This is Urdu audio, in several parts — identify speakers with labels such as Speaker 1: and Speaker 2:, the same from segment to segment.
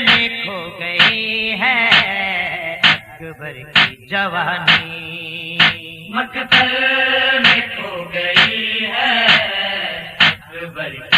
Speaker 1: میں کھو گئی ہے اکبر کی جوانی۔
Speaker 2: مقتل میں کھو گئی ہے اکبر کی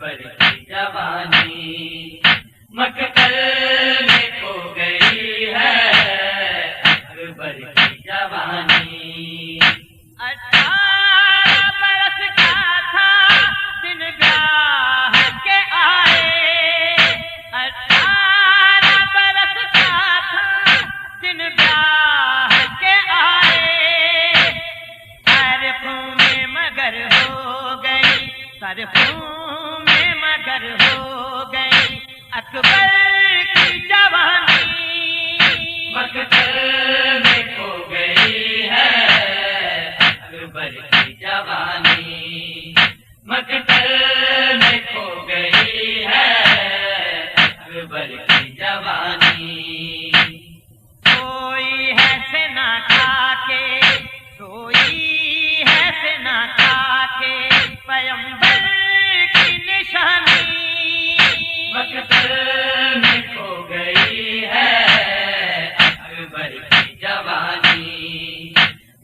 Speaker 2: بڑی جوانی مکہ میں
Speaker 1: مگر ہو گئی اکبر کی جوانی۔
Speaker 2: مقتل میں کھو گئی ہے۔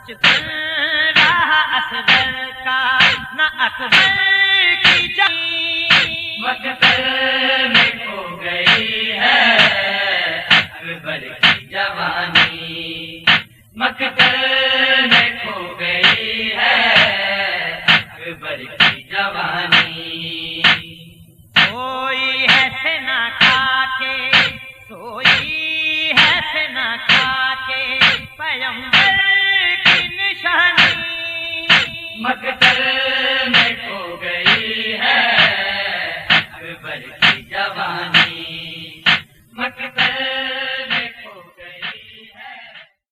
Speaker 1: بچپن رہا اصغر کا نہ
Speaker 2: گئی ہے اکبر کی